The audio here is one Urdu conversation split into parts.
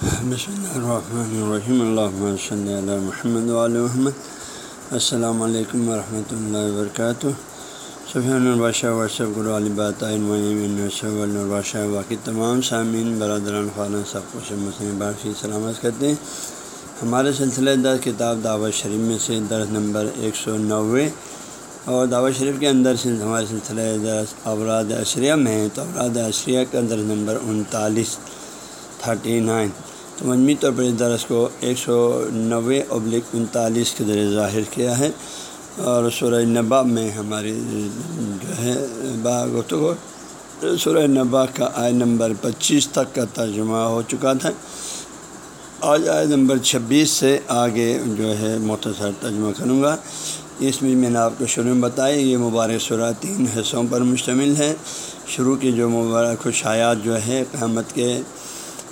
بسم اللہ الرحمن الرحیم اللہ صلی اللہ محمد علیہ محمد السلام علیکم ورحمۃ اللہ وبرکاتہ سفیان البادشاہ ورثب گرو صب البادشاہ باقی تمام سامعین برادران خانہ سب کو سے مسلم بارفی سلامت کرتے ہیں ہمارے سلسلہ درس کتاب دعوت شریف میں سے درس نمبر ایک سو نوے اور دعوت شریف کے اندر سے ہمارے سلسلہ درس اوراد اشریہ میں ہے تو اوراد اشریہ کا درس نمبر انتالیس تھرٹی نائن تو مجموعی طور پر اس درس کو ایک سو نوے ابلک انتالیس کے ذریعے ظاہر کیا ہے اور سورہ نبا میں ہماری جو ہے باغ سورہ نبا کا آئے نمبر پچیس تک کا ترجمہ ہو چکا تھا۔ آج آئے نمبر چھبیس سے آگے جو ہے مختصر ترجمہ کروں گا۔ اس میں میں نے آپ کو شروع میں بتایا، یہ مبارک سورہ تین حصوں پر مشتمل ہے۔ شروع کی جو مبارک خوشایات جو ہے قیامت کے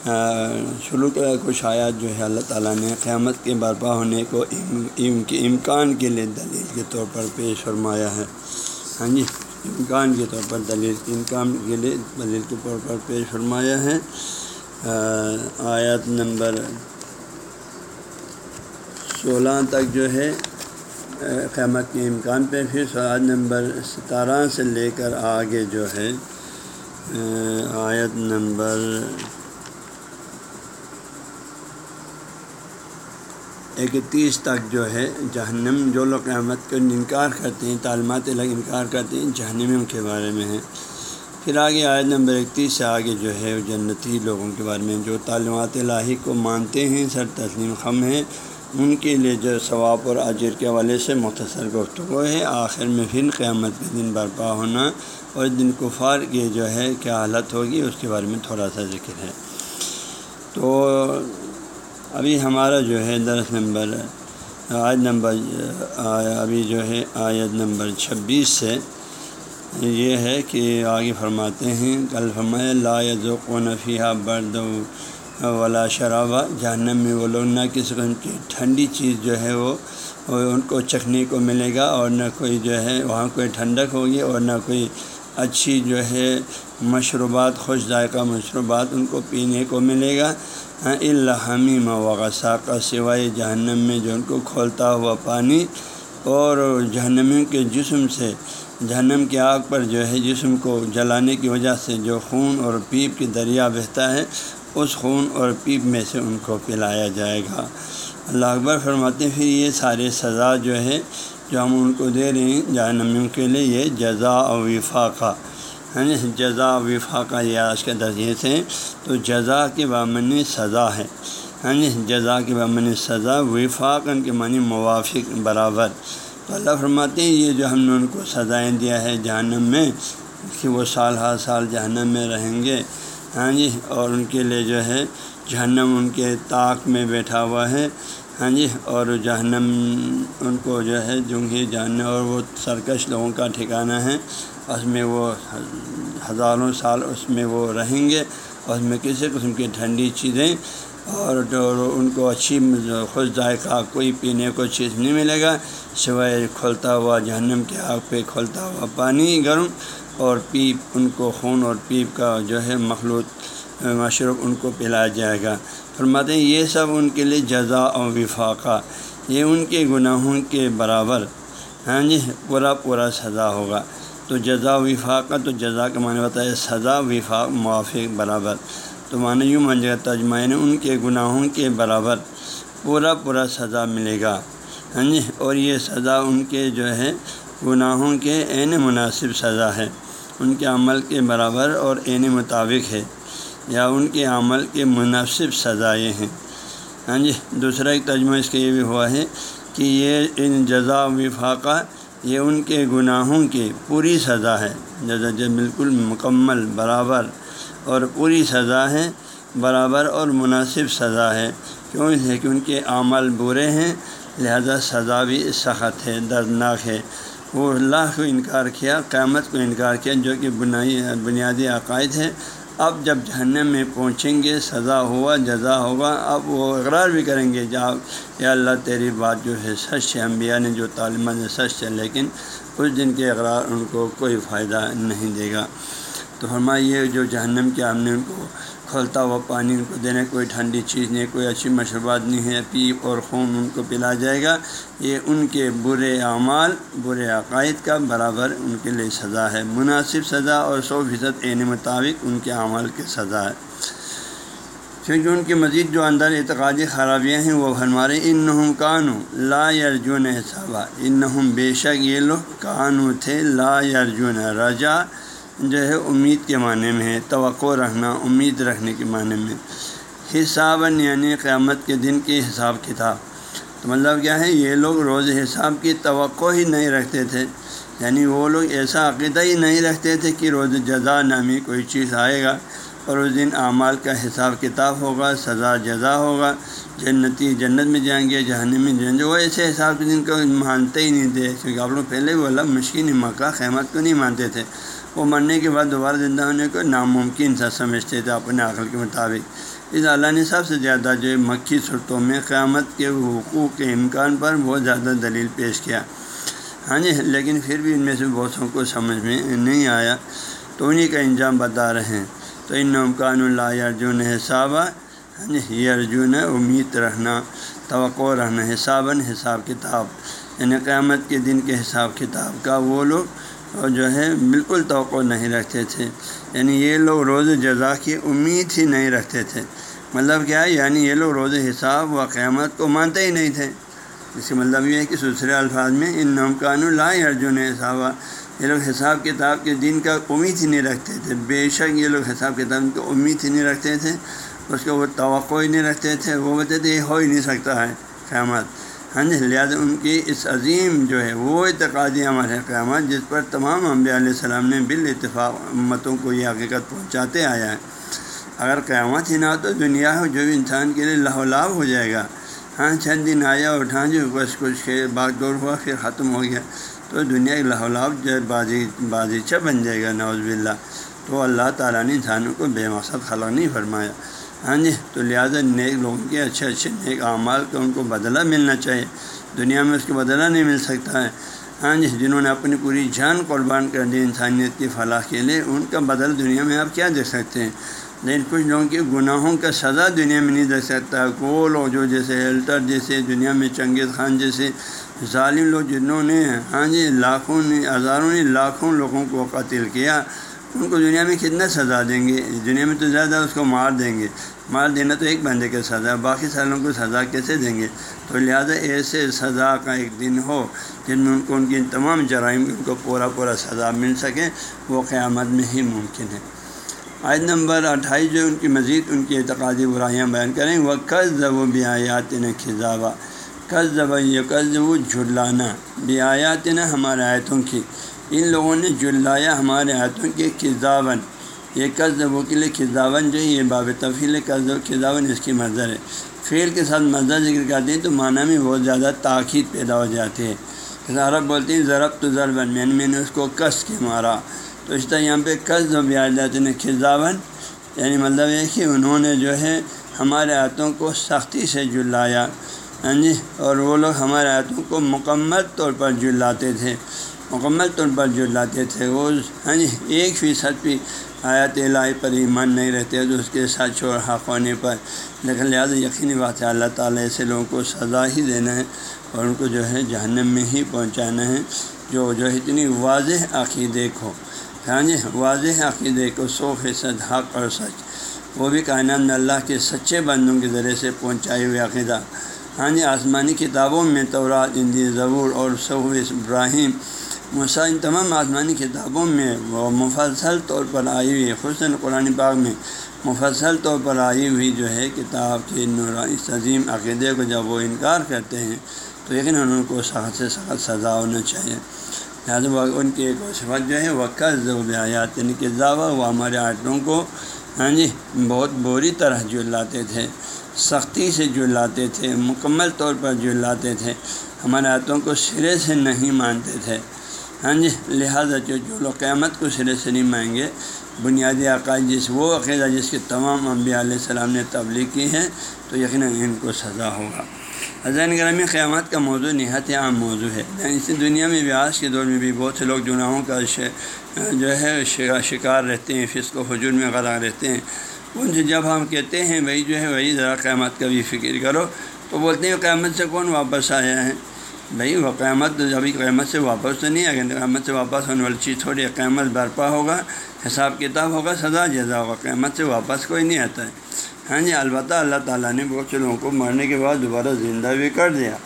شروع کچھ آیات جو ہے اللہ تعالیٰ نے قیامت کے برپا ہونے کو ام کے امکان کے لیے دلیل کے طور پر پیش فرمایا ہے۔ ہاں جی امکان کے طور پر دلیل، امکان کے لیے دلیل کے طور پر پیش فرمایا ہے۔ آیات نمبر سولہ تک جو ہے قیامت کے امکان پہ پھر سوال نمبر ستارہ سے لے کر آگے جو ہے آیت نمبر اکتیس تک جو ہے جہنم، جو لوگ قیامت کو انکار کرتے ہیں تعلیمات الگ انکار کرتے ہیں جہنم کے بارے میں ہیں۔ پھر آگے آیت نمبر اکتیس سے آگے جو ہے جنتی لوگوں کے بارے میں جو تعلیمات الہی کو مانتے ہیں، سر تسلیم خم ہیں۔ ان کے لیے جو ثواب اور اجر کے حوالے سے مختصر گفتگو ہے۔ آخر میں پھر قیامت کے دن برپا ہونا اور دن کفار کی جو ہے کیا حالت ہوگی، اس کے بارے میں تھوڑا سا ذکر ہے۔ تو ابھی ہمارا جو ہے درس نمبر، آیت نمبر ابھی جو ہے آیت نمبر چھبیس سے یہ ہے کہ آگے فرماتے ہیں، کل فرمائے لا ذوق و نفیہ برد ولا شرابہ جہنم میں وہ لوگ نہ کسی قسم کی ٹھنڈی چیز جو ہے وہ ان کو چکھنے کو ملے گا اور نہ کوئی جو ہے وہاں کوئی ٹھنڈک ہوگی اور نہ کوئی اچھی جو ہے مشروبات، خوش ذائقہ مشروبات ان کو پینے کو ملے گا۔ ہاں، الحمی وغصہ کا سوائے جہنم میں جو ان کو کھولتا ہوا پانی اور جہنم کے جسم سے، جہنم کی آگ پر جو ہے جسم کو جلانے کی وجہ سے جو خون اور پیپ کی دریا بہتا ہے، اس خون اور پیپ میں سے ان کو پلایا جائے گا۔ اللہ اکبر فرماتے ہیں، پھر یہ سارے سزا جو ہے جو ہم ان کو دے رہے ہیں جہنمیوں کے لیے، یہ جزا و وفاقہ۔ یعنی جزا وفاقہ یہ آج کے درجے سے، تو جزا کے بامن سزا ہے۔ ہاں جی جزا کے بامن سزا وفاق ان کے معنی موافق، برابر۔ تو اللہ فرماتے ہیں، یہ جو ہم نے ان کو سزائیں دیا ہے جہنم میں، کہ وہ سال ہر سال جہنم میں رہیں گے۔ ہاں جی اور ان کے لیے جو ہے، جہنم ان کے طاق میں بیٹھا ہوا ہے۔ ہاں جی اور جہنم ان کو جو ہے جنگی جاننے اور وہ سرکش لوگوں کا ٹھکانہ ہے۔ اس میں وہ ہزاروں سال اس میں وہ رہیں گے اور اس میں کسی قسم کی ٹھنڈی چیزیں اور جو ان کو اچھی خوش ذائقہ کوئی پینے کو چیز نہیں ملے گا سوائے کھولتا ہوا جہنم کے آگ پہ کھولتا ہوا پانی گرم اور پیپ ان کو خون اور پیپ کا جو ہے مخلوط مشروب ان کو پلایا جائے گا۔ فرماتے ہیں یہ سب ان کے لیے جزا اور وفاقہ، یہ ان کے گناہوں کے برابر ہاں جی پورا پورا سزا ہوگا۔ تو جزا وفاقہ تو جزا کا معنی بتایا سزا، وفاق موافق برابر۔ تو معنی یوں من جگہ تجمہ نے ان کے گناہوں کے برابر پورا پورا سزا ملے گا۔ ہاں جی؟ اور یہ سزا ان کے جو ہے، گناہوں کے عین مناسب سزا ہے۔ ان کے عمل کے برابر اور عین مطابق ہے، یا ان کے عمل کے مناسب سزائیں ہیں۔ ہاں جی؟ دوسرا ایک ترجمہ اس کا یہ بھی ہوا ہے کہ یہ ان جزا وفاقہ یہ ان کے گناہوں کی پوری سزا ہے۔ جزا جو بالکل مکمل، برابر اور پوری سزا ہے، برابر اور مناسب سزا ہے۔ کیوں؟ ہے کہ ان کے عمل برے ہیں، لہذا سزا بھی سخت ہے، دردناک ہے۔ وہ اللہ کو انکار کیا، قیامت کو انکار کیا، جو کہ بنائی، بنیادی عقائد ہے اب جب جہنم میں پہنچیں گے، سزا ہوا جزا ہوگا۔ اب وہ اقرار بھی کریں گے جب یا اللہ تیری بات جو ہے سچ ہے، انبیاء نے جو تعلیمات ہے سچ ہے، لیکن اس دن کے اقرار ان کو کوئی فائدہ نہیں دے گا۔ تو ہمارا یہ جو جہنم کے ہم نے ان کو کھولتا ہوا پانی ان کو دینے، کوئی ٹھنڈی چیز نہیں، کوئی اچھی مشروبات نہیں ہے، پیپ اور خون ان کو پلا جائے گا۔ یہ ان کے برے اعمال، برے عقائد کا برابر ان کے لیے سزا ہے۔ مناسب سزا اور سو فیصد عین مطابق ان کے اعمال کی سزا ہے۔ کیونکہ ان کے مزید جو اندر اعتقادی خرابیاں ہیں، وہ ہمارے ان کانو لا یرجون حسابہ ان بے شک یہ لوگ کانو تھے، لا یرجون رجا۔ جو ہے امید کے معنی میں ہے، توقع رکھنا، امید رکھنے کے معنی میں۔ حساب یعنی قیامت کے دن کی حساب کتاب تو مطلب کیا ہے؟ یہ لوگ روز حساب کی توقع ہی نہیں رکھتے تھے۔ یعنی وہ لوگ ایسا عقیدہ ہی نہیں رکھتے تھے کہ روز جزا نامی کوئی چیز آئے گا۔ اور اس دن اعمال کا حساب کتاب ہوگا، سزا جزا ہوگا، جنتی جنت میں جائیں گے جہانے میں جائیں گے، وہ ایسے حساب کے دن کو مانتے ہی نہیں تھے۔ کیونکہ آپ لوگ پہلے بولا، مشکل مکہ خیمت کو نہیں مانتے تھے۔ وہ مرنے کے بعد دوبارہ زندہ ہونے کو ناممکن سا سمجھتے تھے اپنے عقل کے مطابق۔ اس اللہ نے سب سے زیادہ جو مکھی صورتوں میں قیامت کے حقوق کے امکان پر بہت زیادہ دلیل پیش کیا۔ ہاں جی لیکن پھر بھی ان میں سے بہت سو کو سمجھ میں نہیں آیا۔ تو انہیں کا انجام بتا رہے ہیں۔ تو ان نمکان اللہ ارجن حسابہ جی یعنی یہ ارجن امید رکھنا توقع رہنا، حساباً حساب کتاب یعنی قیامت کے دن کے حساب کتاب کا وہ لوگ جو ہے بالکل توقع نہیں رکھتے تھے۔ یعنی یہ لوگ روز جزا کی امید ہی نہیں رکھتے تھے۔ مطلب کیا؟ ہے یعنی یہ لوگ روز حساب و قیامت کو مانتے ہی نہیں تھے۔ اس کا مطلب یہ ہے کہ دوسرے الفاظ میں ان نمکان اللہ ارجن حساب یہ لوگ حساب کتاب کے دن کا امید ہی نہیں رکھتے تھے۔ بے شک یہ لوگ حساب کتاب کی امید ہی نہیں رکھتے تھے۔ اس کو وہ توقع ہی نہیں رکھتے تھے۔ وہ بتاتے تھے، یہ ہو ہی نہیں سکتا ہے قیامت۔ ہاں جی لہٰذا ان کی اس عظیم جو ہے وہ اعتقادی عمل ہے قیامت، جس پر تمام انبیاء علیہ السلام نے بال اتفاق امتوں کو یہ حقیقت پہنچاتے آیا ہے۔ اگر قیامت ہی نہ ہو تو دنیا ہو، جو بھی انسان کے لیے لاہ لاب ہو جائے گا۔ ہاں چند دن آیا اٹھا جو بس کچھ باغ دور ہوا، پھر ختم ہو گیا۔ تو دنیا ایک لاہ لاب جو بازی بازیچہ بن جائے گا نوز باللہ۔ تو اللہ تعالیٰ نے انسانوں کو بے مقصد خلق نہیں فرمایا۔ ہاں جی تو لہٰذا نیک لوگوں کے اچھے اچھے نیک اعمال کا ان کو بدلہ ملنا چاہیے۔ دنیا میں اس کو بدلہ نہیں مل سکتا ہے۔ ہاں جی جنہوں نے اپنی پوری جان قربان کر دی انسانیت کی فلاح کے لیے، ان کا بدل دنیا میں آپ کیا دیکھ سکتے ہیں؟ لیکن کچھ لوگوں کی گناہوں کا سزا دنیا میں نہیں دیکھ سکتا۔ وہ لوگ جو جیسے الٹر جیسے دنیا میں چنگیز خان جیسے ظالم لوگ جنہوں نے ہاں جی لاکھوں نے، ہزاروں نے لاکھوں لوگوں کو قتل کیا، ان کو دنیا میں کتنا سزا دیں گے؟ دنیا میں تو زیادہ اس کو مار دیں گے۔ مار دینا تو ایک بندے کا سزا، باقی سالوں کو سزا کیسے دیں گے؟ تو لہٰذا ایسے سزا کا ایک دن ہو جن میں ان کو ان کی تمام جرائم، ان کو پورا پورا سزا مل سکے، وہ قیامت میں ہی ممکن ہے۔ آج نمبر اٹھائیس جو ان کی مزید ان کی اعتقادی برائیاں بیان کریں۔ وہ قز و بیات نے خزاوا قز زب یہ قز و جھلانا بیات نے ہمارے آیتوں کی۔ ان لوگوں نے جلایا ہمارے آیتوں کے کذاون یہ قز وہ کے لیے کھزاون جو ہے، یہ باب تفیل قز و کھزاون اس کی مظر ہے۔ فیل کے ساتھ مزہ ذکر کرتے ہیں تو معنی میں بہت زیادہ تاخیر پیدا ہو جاتی ہے عرب بولتے ہیں ضرب تو ضربن میں نے اس کو کس کے مارا؟ تو اس طرح یہاں پہ قز و بیاہ جاتے ہیں کھزاون یعنی مطلب یہ کہ انہوں نے جو ہے ہمارے ہاتھوں کو سختی سے جلایا۔ ہاں جی؟ اور وہ لوگ ہمارے ہاتھوں کو مکمل طور پر جلاتے تھے۔ مکمل طور پر جو لاتے تھے۔ وہ ہاں جی؟ ایک فیصد بھی آیات الہی پر ایمان نہیں رہتے تو اس کے ساتھ چھوڑ حق ہونے پر۔ لیکن لہٰذا یقینی بات ہے اللہ تعالیٰ ایسے لوگوں کو سزا ہی دینا ہے اور ان کو جو ہے جہنم میں ہی پہنچانا ہے۔ جو جو اتنی واضح عقیدے کو۔ ہاں جی واضح عقیدے کو سو فیصد حق اور سچ۔ وہ بھی کائنات میں اللہ کے سچے بندوں کے ذریعے سے پہنچائے ہوئے عقیدہ۔ ہاں جی آسمانی کتابوں میں تورات اندی ضبور اور صحو ابراہیم مسا ان تمام آسمانی کتابوں میں وہ مفصل طور پر آئی ہوئی حسن قرآن باغ میں مفصل طور پر آئی ہوئی جو ہے، کتاب کے نورانی عظیم عقیدے کو جب وہ انکار کرتے ہیں، تو یقیناً ان کو سخت سے سخت سزا ہونا چاہیے۔ لہٰذا ان کی ایک صفت جو ہے وہ قرض و بیات یعنی کہ ضاوع وہ ہمارے آٹوں کو ہاں جی بہت بری طرح جلاتے تھے، سختی سے جلاتے تھے، مکمل طور پر جلاتے تھے۔ ہمارے ہاتھوں کو سرے سے نہیں مانتے تھے۔ ہاں جی لہٰذا جو جو لوگ قیامت کو سرے سے نہیں مائیں گے، بنیادی عقائد جس وہ عقیدہ جس کے تمام انبیاء علیہ السلام نے تبلیغ کی ہے تو یقیناً ان کو سزا ہوگا۔ حضین گرامی قیامت کا موضوع نہایت عام موضوع ہے۔ یعنی اسی دنیا میں بھی، آج کے دور میں بھی بہت سے لوگ گناہوں کا جو ہے شکار رہتے ہیں، فسق و حجور میں غرق رہتے ہیں۔ ان سے جب ہم کہتے ہیں بھائی جو ہے، وہی ذرا قیامت کا بھی فکر کرو، تو بولتے ہیں، قیامت سے کون واپس آیا ہے؟ بھائی، وہ قیامت ابھی قیامت سے واپس تو نہیں آئے گا۔ قیامت سے واپس ہونے والی چیز تھوڑی قیامت برپا ہوگا، حساب کتاب ہوگا، سزا جزا ہوگا، قیامت سے واپس کوئی نہیں آتا ہے۔ ہاں جی البتہ اللہ تعالیٰ نے بہت سے لوگوں کو مرنے کے بعد دوبارہ زندہ بھی کر دیا۔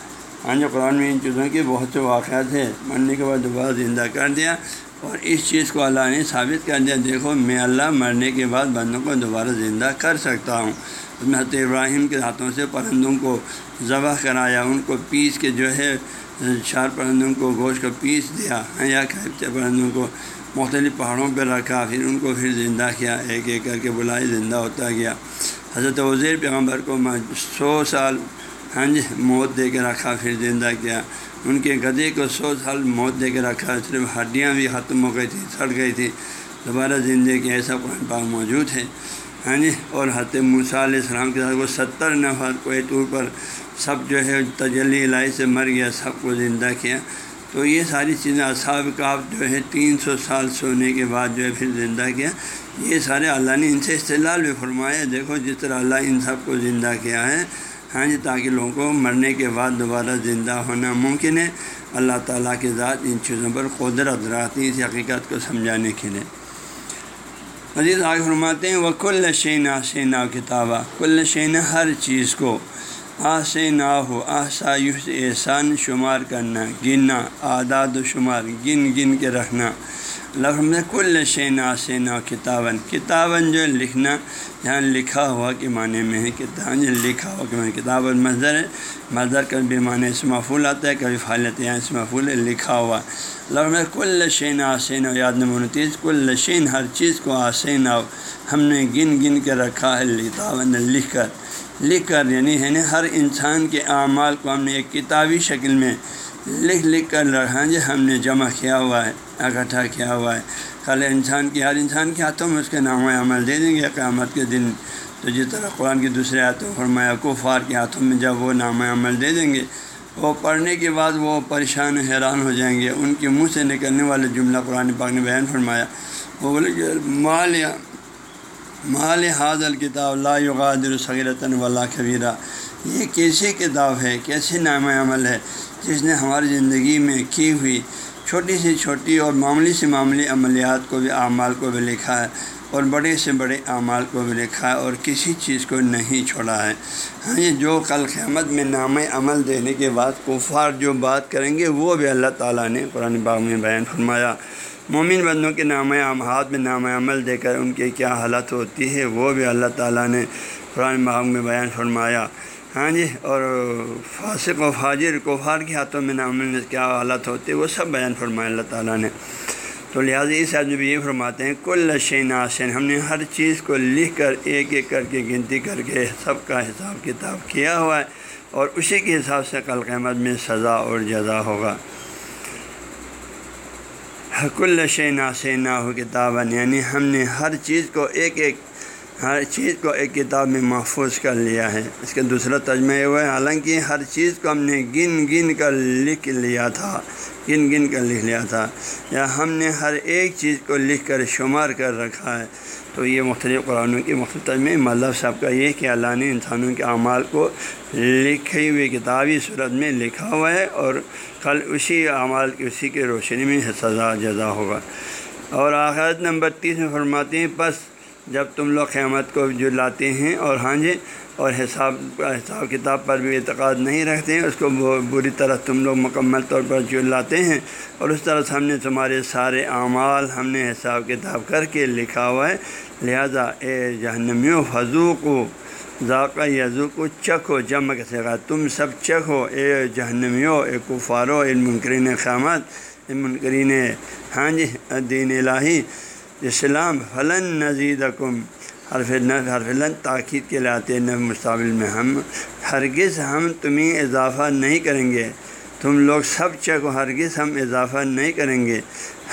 ہاں جو قرآن میں ان چیزوں کے بہت سے واقعات ہیں۔ مرنے کے بعد دوبارہ زندہ کر دیا اور اس چیز کو اللہ نے ثابت کر دیا۔ دیکھو، میں اللہ مرنے کے بعد بندوں کو دوبارہ زندہ کر سکتا ہوں۔ حضرت ابراہیم کے ہاتھوں سے پرندوں کو ذبح کرایا، ان کو پیس کے جو ہے چار پرندوں کو گوشت کو پیس دیا ہاں جی، یا پرندوں کو مختلف پہاڑوں پہ رکھا، پھر ان کو پھر زندہ کیا، ایک ایک کر کے بلائے، زندہ ہوتا گیا۔ حضرت وزیر پیغمبر کو سو سال ہاں جی موت دے کے رکھا، پھر زندہ کیا۔ ان کے گدے کو سو سال موت دے کے رکھا، صرف ہڈیاں بھی ختم ہو گئی تھیں سڑ گئی تھی۔ دوبارہ زندگی کے ایسا قرآن پاک موجود ہے۔ ہاں جی اور حت موسیٰ علیہ السلام کے ساتھ وہ ستر نفر کوئی طور پر سب جو ہے تجلی الہی سے مر گیا، سب کو زندہ کیا۔ تو یہ ساری چیزیں اصحاب کا جو ہے تین سو سال سونے کے بعد جو ہے پھر زندہ کیا۔ یہ سارے اللہ نے ان سے استعلال بھی فرمایا۔ دیکھو جس طرح اللہ ان سب کو زندہ کیا ہے ہاں جی تاکہ لوگوں کو مرنے کے بعد دوبارہ زندہ ہونا ممکن ہے۔ اللہ تعالیٰ کے ذات ان چیزوں پر قدرت رہتی اس حقیقت کو سمجھانے کے لیے۔ مزید آگے فرماتے ہیں وہ کل شین آسین کتابہ کل شین ہر چیز کو۔ آسے نہ ہو آسایش احسان شمار کرنا، گننا اعداد و شمار، گن گن کے رکھنا۔ لفظ کل شین آسین کتابن کتابن جو لکھنا، یہاں لکھا ہوا کے معنی میں ہے کتاب لکھا ہوا کے معنی، کتاب مظہر ہے مظہر کبھی معنی اس محفول آتا ہے، کبھی فالت یہاں اس محفول ہے لکھا ہوا۔ لفظ کل شین آسین و یاد نمونتیز کل شین ہر چیز کو آسین آؤ ہم نے گن گن کے رکھا ہے کتاب لکھ کر۔ لکھ کر یعنی ہے نا، ہر انسان کے اعمال کو ہم نے ایک کتابی شکل میں لکھ لکھ کر رکھا جی ہم نے جمع کیا ہوا ہے، اکٹھا کیا ہوا ہے۔ کل انسان کی، ہر انسان کے ہاتھوں میں اس کے نام عمل دے دیں گے قیامت کے دن۔ تو جس طرح قرآن کی دوسرے ہاتھوں فرمایا، کفار کے ہاتھوں میں جب وہ نام عمل دے دیں گے، وہ پڑھنے کے بعد وہ پریشان حیران ہو جائیں گے۔ ان کے منہ سے نکلنے والے جملہ قرآن پاک نے بیان فرمایا، وہ بولے کہ مال یا مال حاض الکتاب لا یغادر صغیرتاً ولا کبیرہ۔ یہ کیسی کتاب ہے؟ کیسے نام عمل ہے؟ جس نے ہماری زندگی میں کی ہوئی چھوٹی سی چھوٹی اور معمولی سے معمولی عملیات کو بھی اعمال کو بھی لکھا ہے اور بڑے سے بڑے اعمال کو بھی لکھا ہے اور کسی چیز کو نہیں چھوڑا ہے۔ ہاں یہ جو کل قیامت میں نام عمل دینے کے بعد کفار جو بات کریں گے، وہ بھی اللہ تعالیٰ نے قرآن باغ میں بیان فرمایا۔ مومن بندوں کے نام ہاتھ میں نام عمل دے کر ان کی کیا حالت ہوتی ہے، وہ بھی اللہ تعالیٰ نے قرآن باغ میں بیان فرمایا۔ ہاں جی اور فاسق و فاجر کوفار کے ہاتھوں میں نام کیا حالت ہوتی ہے وہ سب بیان فرمایا اللہ تعالیٰ نے۔ تو لہٰذا اس آدمی بھی یہ فرماتے ہیں، کل شین آسین، ہم نے ہر چیز کو لکھ کر، ایک ایک کر کے، گنتی کر کے، سب کا حساب کتاب کیا ہوا ہے، اور اسی کے حساب سے کل قیمت میں سزا اور جزا ہوگا۔ کل شین شینا ہو کتاب یعنی ہم نے ہر چیز کو ایک ایک، ہر چیز کو ایک کتاب میں محفوظ کر لیا ہے۔ اس کا دوسرا تجمہ یہ ہوا ہے، حالانکہ ہر چیز کو ہم نے گن گن کر لکھ لیا تھا، گن گن کر لکھ لیا تھا۔ یا ہم نے ہر ایک چیز کو لکھ کر شمار کر رکھا ہے۔ تو یہ مختلف قرآنوں کی مختلف میں مطلب سب کا یہ کہ اللہ نے انسانوں کے اعمال کو لکھی ہوئی کتابی صورت میں لکھا ہوا ہے اور کل اسی اعمال کی اسی کے روشنی میں سزا جزا ہوگا۔ اور آخرت نمبر تیس میں فرماتے ہیں بس جب تم لوگ قیامت کو جو لاتے ہیں اور ہاں جی اور حساب حساب کتاب پر بھی اعتقاد نہیں رکھتے ہیں، اس کو بری طرح تم لوگ مکمل طور پر جو لاتے ہیں، اور اس طرح سے ہم نے تمہارے سارے اعمال ہم نے حساب کتاب کر کے لکھا ہوا ہے۔ لہذا اے جہنمیوں فضو کو ذاکہ یزو کو چکھ ہو جمع کے سگا تم سب چکھ ہو اے جہنمیوں، اے کفارو اے منکرین قیامت، اے منکرین ہاں جی دین الہی اسلام فلاً نزید کم حرف حرف لن تاکید کے لاتے نب مستقبل میں ہم۔ ہرگز ہم تمہیں اضافہ نہیں کریں گے۔ تم لوگ سب چک ہرگز ہم اضافہ نہیں کریں گے۔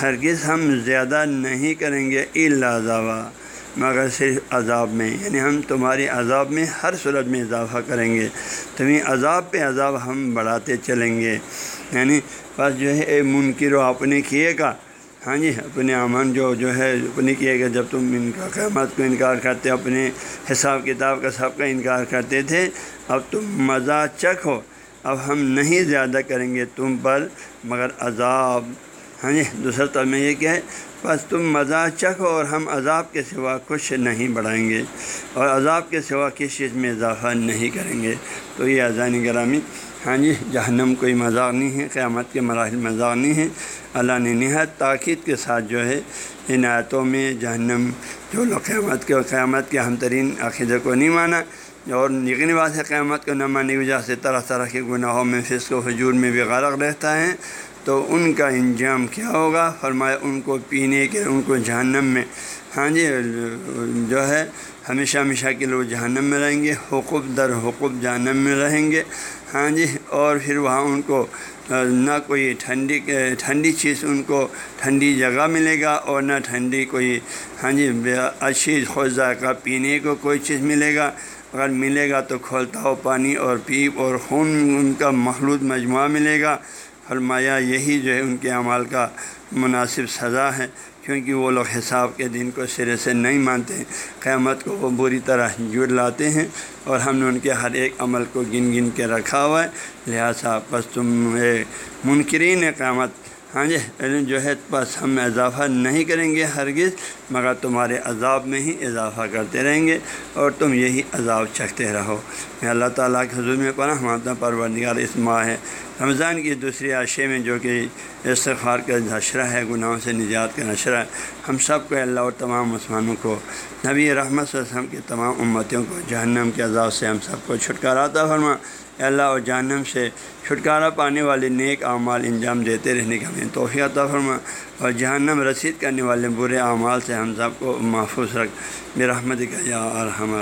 ہرگز ہم زیادہ نہیں کریں گے عذابہ مگر صرف عذاب میں یعنی ہم تمہاری عذاب میں ہر صورت میں اضافہ کریں گے۔ تمہیں عذاب پہ عذاب ہم بڑھاتے چلیں گے۔ یعنی بس جو ہے، اے منکر و اپنے کیے گا ہاں جی اپنے امن جو جو ہے، اپنی کیے گا جب تم ان کا قیامت کو انکار کرتے، اپنے حساب کتاب کا سب کا انکار کرتے تھے، اب تم مزہ چکھ ہو۔ اب ہم نہیں زیادہ کریں گے تم پر، مگر عذاب۔ ہاں جی دوسرا طرف میں یہ کیا ہے بس تم مزہ چکھو اور ہم عذاب کے سوا کچھ نہیں بڑھائیں گے، اور عذاب کے سوا کس چیز میں اضافہ نہیں کریں گے۔ تو یہ اذان گرامی ہاں جی جہنم کوئی مذاق نہیں ہے، قیامت کے مراحل مذاق نہیں ہے اللہ نے نہایت تاکید کے ساتھ جو ہے، ان آیتوں میں جہنم جو لوگ قیامت کے قیامت کے ہم ترین عقیدے کو نہیں مانا، اور یقینی بات ہے، قیامت کو نہ ماننے کی وجہ سے طرح طرح کے گناہوں میں، فسق و حجور میں بھی غرق رہتا ہے۔ تو ان کا انجام کیا ہوگا؟ فرمایا، ان کو پینے کے، ان کو جہنم میں۔ ہاں جی جو ہے، ہمیشہ ہمیشہ کے لوگ جہنم میں رہیں گے، حقوق در حقوق جہنم میں رہیں گے۔ ہاں جی اور پھر وہاں ان کو نہ کوئی ٹھنڈی ٹھنڈی چیز ان کو ٹھنڈی جگہ ملے گا اور نہ ٹھنڈی کوئی ہاں جی اچھی خوش ذائقہ پینے کو کوئی چیز ملے گا۔ اگر ملے گا تو کھولتا ہو پانی اور پیپ اور خون ان کا مخلوط مجموعہ ملے گا۔ فرمایا یہی جو ہے ان کے اعمال کا مناسب سزا ہے۔ کیونکہ وہ لوگ حساب کے دن کو سرے سے نہیں مانتے، قیامت کو وہ بری طرح جڑ لاتے ہیں اور ہم نے ان کے ہر ایک عمل کو گن گن کے رکھا ہوا ہے۔ لہٰذا بس تم منکرین قیامت ہاں جی جو ہے بس ہم اضافہ نہیں کریں گے ہرگز، مگر تمہارے عذاب میں ہی اضافہ کرتے رہیں گے اور تم یہی عذاب چکھتے رہو۔ میں اللہ تعالیٰ کے حضور میں پناہ مانتا پروردگار اس ماہ ہے رمضان کی دوسری عشے میں جو کہ استغفار کا نشرہ ہے، گناہوں سے نجات کا نشرہ ہے ہم سب کو اللہ اور تمام مسلمانوں کو، نبی رحمت صلی اللہ علیہ وسلم کے تمام امتیوں کو جہنم کے عذاب سے ہم سب کو چھٹکارا تھا فرما۔ اللہ، اور جہنم سے چھٹکارا پانے والے نیک اعمال انجام دیتے رہنے کا ہمیں توفیع عطا فرما۔ اور جہنم رسید کرنے والے برے اعمال سے ہم سب کو محفوظ رکھ۔ بے رحمت کا یا ارحم